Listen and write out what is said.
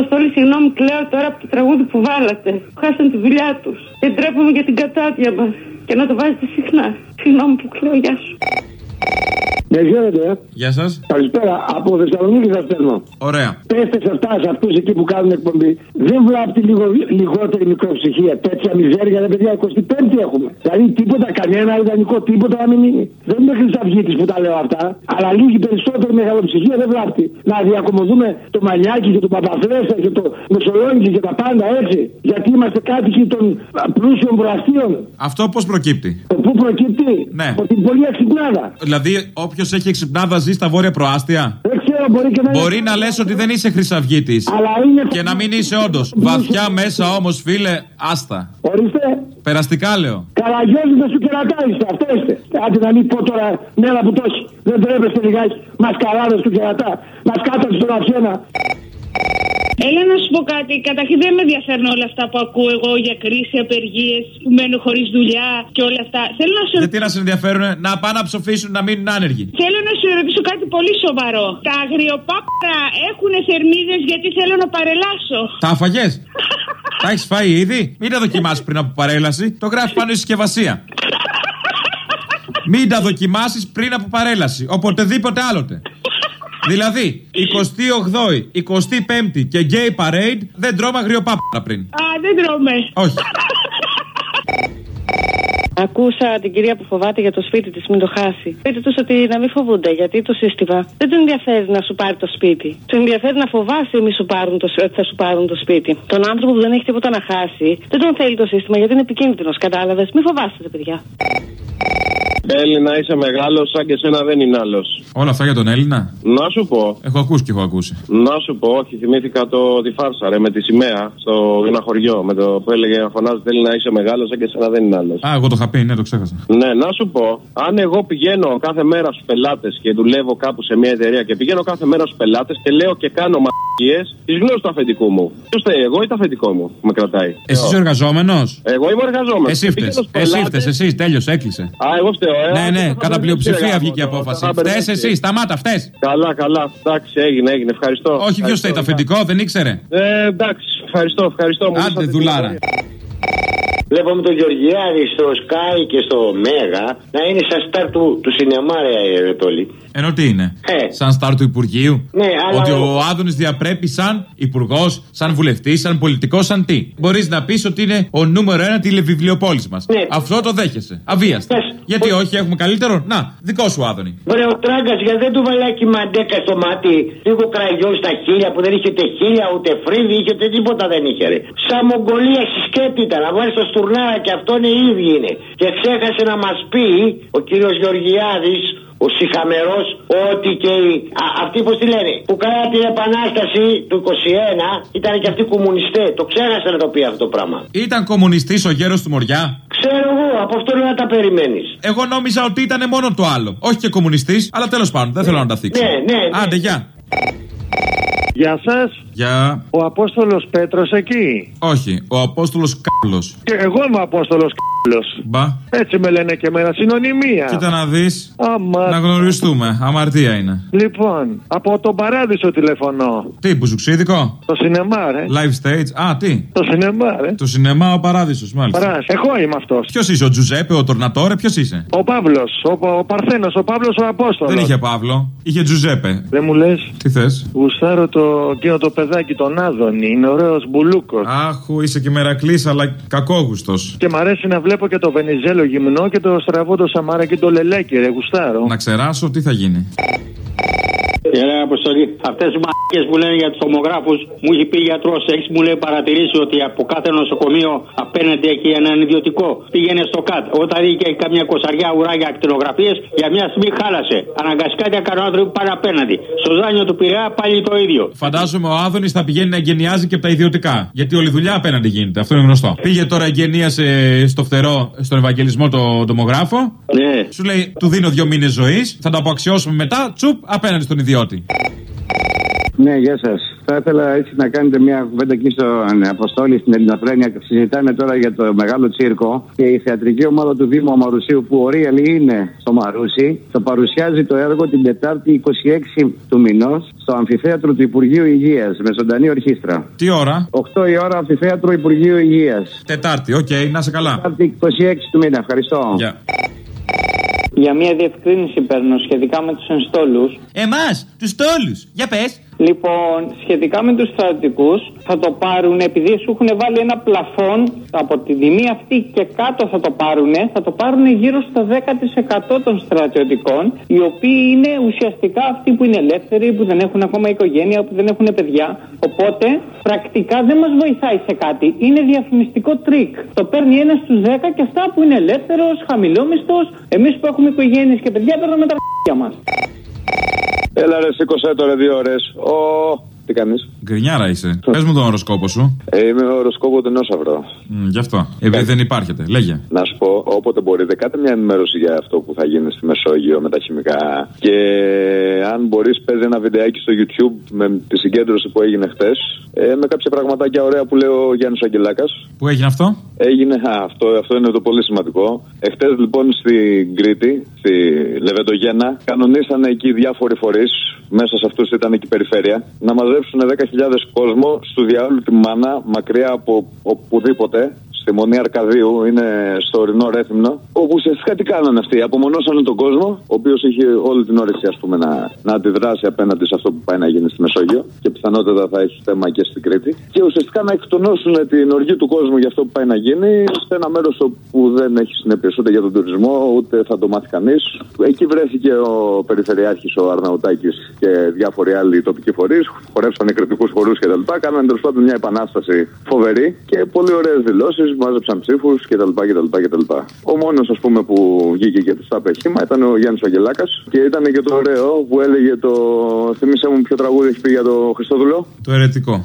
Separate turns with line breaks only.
Αποστόλη, συγγνώμη, κλαίω τώρα από το τραγούδι που βάλατε. Χάσαν τη δουλειά τους. Και ντρέπομαι για την κατάδια μας. Και να το βάζετε συχνά. Συγγνώμη που κλαίω, γεια σου.
Ναι, χαίρετε. ε.
Γεια σας.
Καλησπέρα. Από Θεσσαλονίκη σα στέλνω.
Ωραία.
Πέστε σε αυτάς, σε αυτούς εκεί που κάνουν εκπομπή. Δεν βλάπτει λίγο, λιγότερη μικροψυχία. Τέτοια μιζέρια, ρε παιδιά, 25η έχουμε. Δηλαδή τίποτα, κανένα ιδανικό, τίποτα να μην είναι. Δεν είναι χρυσαυγίτη που τα λέω αυτά, αλλά λίγη περισσότερη μεγαλοψυχία δεν βλάπτει. Να διακομωδούμε το μανιάκι και το παπαφλέσσα και το μεσολόγγι και τα πάντα έτσι. Γιατί είμαστε κάτοικοι των α, πλούσιων προαστίων.
Αυτό πώς προκύπτει;
Το πού προκύπτει,
Ναι.
από την πολύ εξυπνάδα.
Δηλαδή, όποιο έχει εξυπνάδα ζει στα βόρεια προάστια;
Δεν ξέρω, μπορεί και να είναι-
Μπορεί να λες ότι δεν είσαι χρυσαυγίτη.
Αλλά είναι.
Και να μην είσαι όντως. Βαθιά μέσα όμως, φίλε, άστα.
Ορίστε,
Περαστικά λέω.
καραγιόζητε σου κερατά είστε, αυτό είστε. Άντε να μην πω τώρα μέρα που το έχει. Δεν τρέπεστε λιγάκι. Μασκαράδες του κερατά. Μας κάτατε στον αυσένα.
Έλα να σου πω κάτι. Καταρχήν δεν με ενδιαφέρουν όλα αυτά που ακούω εγώ για κρίση, απεργίες, που μένω χωρίς δουλειά και όλα αυτά. Θέλω να σου,
Γιατί να σε ενδιαφέρουν να πάνε να ψοφήσουν να μείνουν άνεργοι.
θέλω να σου ρωτήσω κάτι πολύ σοβαρό. Τα αγριοπάπρα έχουν θερμίδες γιατί θέλω να παρελάσω.
Τα αφαγέ. Τα έχεις φάει ήδη; Μην τα δοκιμάσεις πριν από παρέλαση. Το γράφει πάνω στη συσκευασία. Μην τα δοκιμάσεις πριν από παρέλαση. Οποτεδήποτε άλλοτε. Δηλαδή, 28η, 25η και gay parade δεν τρώμε αγριοπάπρα πριν.
Α, δεν τρώμε.
Όχι.
Ακούσα την κυρία που φοβάται για το σπίτι τη, μην το χάσει. Πείτε του ότι να μην φοβούνται, γιατί το σύστημα δεν του ενδιαφέρει να σου πάρει το σπίτι. Του ενδιαφέρει να φοβάσαι μη σου πάρουν το, ότι θα σου πάρουν το σπίτι. Τον άνθρωπο που δεν έχει τίποτα να χάσει, δεν τον θέλει το σύστημα γιατί είναι επικίνδυνο. Κατάλαβε, μην φοβάστε, παιδιά.
Έλληνα είσαι μεγάλος, σαν και σένα δεν είναι άλλος.
Όλα αυτά για τον Έλληνα;
Να σου πω,
Έχω ακούσει και έχω ακούσει.
να σου πω, όχι, θυμήθηκα το τη φάρσα ρε, με τη σημαία στο ένα χωριό. Με το που έλεγε να φωνάζεις θέλει να είσαι μεγάλος, σαν και σένα δεν είναι άλλος.
Α, εγώ το είχα πει, ναι, το ξέχασα.
Ναι, να σου πω, αν εγώ πηγαίνω κάθε μέρα στους πελάτες και δουλεύω κάπου σε μια εταιρεία και πηγαίνω κάθε μέρα στους πελάτες και λέω και κάνω μαγικίε, της γνώσης του αφεντικού μου. Ποιος θέλει, εγώ ή το αφεντικό μου που με κρατάει.
Εσύ είσαι ο εργαζόμενος;
Εγώ είμαι εργαζόμενος.
Εσύ φταίει. Εσύ φταίει, εσύ, τέλειωσε, έκλεισε.
Α, εγώ φταίω, ε.
Ναι, ναι,
Αυτό θα
κατά
μπερδευτεί,
πλειοψηφία
ρε,
βγήκε η
γάμο,
απόφαση.
θα
Φταίει
μπερδευτεί.
εσύ, σταμάτα, φταίει.
Καλά, καλά. Εντάξει, έγινε, έγινε. Ευχαριστώ.
Όχι, ποιος
Ευχαριστώ.
θέλει το αφεντικό, δεν ήξερε;
Ε, εντάξει, ευχαριστώ, ευχαριστώ. Μου
Άντε,
δώσατε την
δουλάρα.
ευκαιρία.
Βλέπαμε τον Γεωργιάδη στο Sky και στο Μέγα να είναι σαν στάρ του, του σινεμά, ρε, ρε Τόλι.
Ενώ τι είναι,
Ε.
σαν στάρ του Υπουργείου.
Ναι, αλλά
Ότι
ο-
ο Άδωνης διαπρέπει σαν υπουργός, σαν βουλευτής, σαν πολιτικός, σαν τι. Μπορείς να πεις ότι είναι ο νούμερο ένα τηλεβιβλιοπόλης μας.
Ναι.
Αυτό το δέχεσαι. Αβίαστα.
Ναι.
Γιατί
Ο-
όχι, έχουμε καλύτερο; Να, δικό σου Άδωνη.
Βρε ο τράγκας γιατί δεν του βαλάκι μαντέκα στο μάτι, λίγο κραγιό στα χίλια που δεν είχε ούτε χίλια ούτε φρύδι, είχε ούτε τίποτα δεν είχε. Ρε. Σαν Μογγολία συσκέπτη ήταν, να βάλεις το στουρνάρα και αυτό είναι οι ίδιοι είναι. Και ξέχασε να μας πει ο κύριος Γεωργιάδης, ο Σιχαμερό, ότι και οι, α, αυτοί πώς τη λένε, που κάνανε την επανάσταση του 21 ήταν και αυτοί κομμουνιστές. Το ξέχασε να το πει αυτό το πράγμα.
Ήταν κομμουνιστής ο γέρος του Μοριά.
Ξέρω εγώ, από αυτό λέω να τα περιμένεις.
Εγώ νόμιζα ότι ήταν μόνο το άλλο. Όχι και κομμουνιστής, αλλά τέλος πάντων, δεν θέλω να τα θίξω.
Ναι, ναι, ναι.
Άντε, γεια.
Γεια σας.
Γεια.
Ο Απόστολος Πέτρος εκεί.
Όχι, ο Απόστολος Κάπλο.
Και εγώ είμαι ο Απόστολος Κάπλο.
Μπα.
Έτσι με λένε και εμένα. Συνωνυμία.
Κοίτα να δεις.
Άμα.
Να γνωριστούμε. Αμαρτία είναι.
Λοιπόν, από τον Παράδεισο τηλεφωνώ.
Τι, μπουζουξίδικο;
Το σινεμά, ρε.
Live stage. Α, τι.
Το σινεμά, ρε.
Το σινεμά ο Παράδεισος, μάλιστα.
Παράς. Εγώ είμαι αυτός.
Ποιος είσαι, ο Τζουζέπε, ο Τορνατόρε, ποιος είσαι;
Ο Παύλος. Ο, ο Παρθένος. Ο Παύλος ο Απόστολος.
Δεν είχε Παύλο, είχε Τζουζέπε.
Δεν μου λες;
Τι θες;
Γουστάρω το, εκείνο το παιδάκι, τον Άδωνη. Είναι ωραίος μπουλούκος.
Άχου, είσαι και μερακλής, αλλά κακόγουστος.
Και μ' αρέσει να βλέπω και το Βενιζέλο γυμνό και το στραβό το Σαμάρα και το Λελέκι, ρε. Γουστάρω.
Να ξεράσω, τι θα γίνει.
Κύριε Αποστολή, αυτέ οι μαλακίε που λένε για τους τομογράφου, μου έχει πει γιατρός, έχεις μου λέει παρατηρήσει ότι από κάθε νοσοκομείο απέναντι έχει έναν ιδιωτικό. Πήγαινε στο ΚΑΤ. Όταν είχε καμιά κοσαριά ουράγια ακτινογραφίες, για μια στιγμή χάλασε. Αναγκαστικά τι έκανε ο άνθρωπο πάνε απέναντι. Στο δάνειο του Πειραιά πάλι το ίδιο.
Φαντάζομαι ο Άδωνης θα πηγαίνει να εγγενιάζει και από τα ιδιωτικά. Γιατί όλη η δουλειά απέναντι γίνεται. Αυτό είναι γνωστό. Πήγε τώρα εγγενίασε στο φτερό, στον Ευαγγελισμό το τομογράφο.
Ναι.
Σου λέει, του δίνω δύο μήνες ζωής, θα το αποαξιώσουμε μετά, τσουπ, απέναντι στον ιδιώτη.
Ναι, γεια σας.
θα ήθελα έτσι να κάνετε μια κουβέντα εκεί στον Αποστόλη στην Ελληνοφρένεια. Συζητάνε τώρα για το μεγάλο τσίρκο και η θεατρική ομάδα του Δήμου Μαρουσίου που ο είναι στο Μαρούσι το παρουσιάζει το έργο την Τετάρτη 26 του μηνός στο Αμφιθέατρο του Υπουργείου Υγείας με ζωντανή ορχήστρα.
Τι ώρα;
8 η ώρα Αμφιθέατρο Υπουργείου Υγείας.
Τετάρτη, οκ, okay, να 'σαι καλά.
Τετάρτη 26 του μήνα, ευχαριστώ.
Yeah.
Για μια διευκρίνηση παίρνω σχετικά με τους ενστόλους.
Εμάς, τους ενστόλους. Για πες.
Λοιπόν, σχετικά με τους στρατιωτικούς, θα το πάρουν επειδή σου έχουν βάλει ένα πλαφόν από την τιμή αυτή και κάτω θα το πάρουν. Θα το πάρουν γύρω στο 10% των στρατιωτικών, οι οποίοι είναι ουσιαστικά αυτοί που είναι ελεύθεροι, που δεν έχουν ακόμα οικογένεια, που δεν έχουν παιδιά. Οπότε, πρακτικά δεν μας βοηθάει σε κάτι. Είναι διαφημιστικό τρικ. Το παίρνει ένας στους 10 και αυτά που είναι ελεύθερος, χαμηλόμισθος. Εμείς που έχουμε οικογένειες και παιδιά παίρνουμε τα μας.
Έλα ρε, σήκωσέ τώρα δύο ώρες. Ο... Τι κάνεις;
Γκρινιάρα είσαι. Πες μου τον οροσκόπο σου.
Ε, είμαι ο οροσκόπο του Νόσαυρο.
Mm, γι' αυτό. Επειδή δεν υπάρχετε. Λέγε.
Να σου πω, όποτε μπορείτε, κάντε μια ενημέρωση για αυτό που θα γίνει στη Μεσόγειο με τα χημικά. Και αν μπορείς, παίζει ένα βιντεάκι στο YouTube με τη συγκέντρωση που έγινε χτε. Ε, με κάποια πραγματάκια ωραία που λέει ο Γιάννης Αγγελάκας.
Πού έγινε αυτό;
Έγινε, α, αυτό, αυτό είναι το πολύ σημαντικό. Εχθές λοιπόν στην Κρήτη, στη Λεβεντογένα, κανονίσανε εκεί διάφοροι φορείς μέσα σε αυτούς ήταν και η περιφέρεια, να μαζέψουν 10.000 κόσμο στο διάολο τη μάνα, μακριά από οπουδήποτε, στη Μονή Αρκαδίου, είναι στο ορεινό Ρέθυμνο, όπου ουσιαστικά τι κάνανε αυτοί. Απομονώσαν τον κόσμο, ο οποίος είχε όλη την όρεξη ας πούμε, να, να αντιδράσει απέναντι σε αυτό που πάει να γίνει στη Μεσόγειο και πιθανότατα θα έχει θέμα και στην Κρήτη. Και ουσιαστικά να εκτονώσουν την οργή του κόσμου για αυτό που πάει να γίνει σε ένα μέρος που δεν έχει συνέπειες ούτε για τον τουρισμό, ούτε θα το μάθει κανείς. Εκεί βρέθηκε ο Περιφερειάρχης ο Αρναουτάκης και διάφοροι άλλοι τοπικοί φορείς, χορέψαν κριτικούς χορού κτλ. Κάνανε τέλος πάντων μια επανάσταση φοβερή και πολύ ωραίες δηλώσεις μάζεψαν ψήφους κτλ, κτλ, Ο μόνος ας πούμε που βγήκε και του τα χήμα ήταν ο Γιάννης Αγγελάκας και ήταν και το ωραίο που έλεγε το. Θυμήσέ μου ποιο τραγούδι έχει πει για το Χριστόδουλο.
Το ερετικό.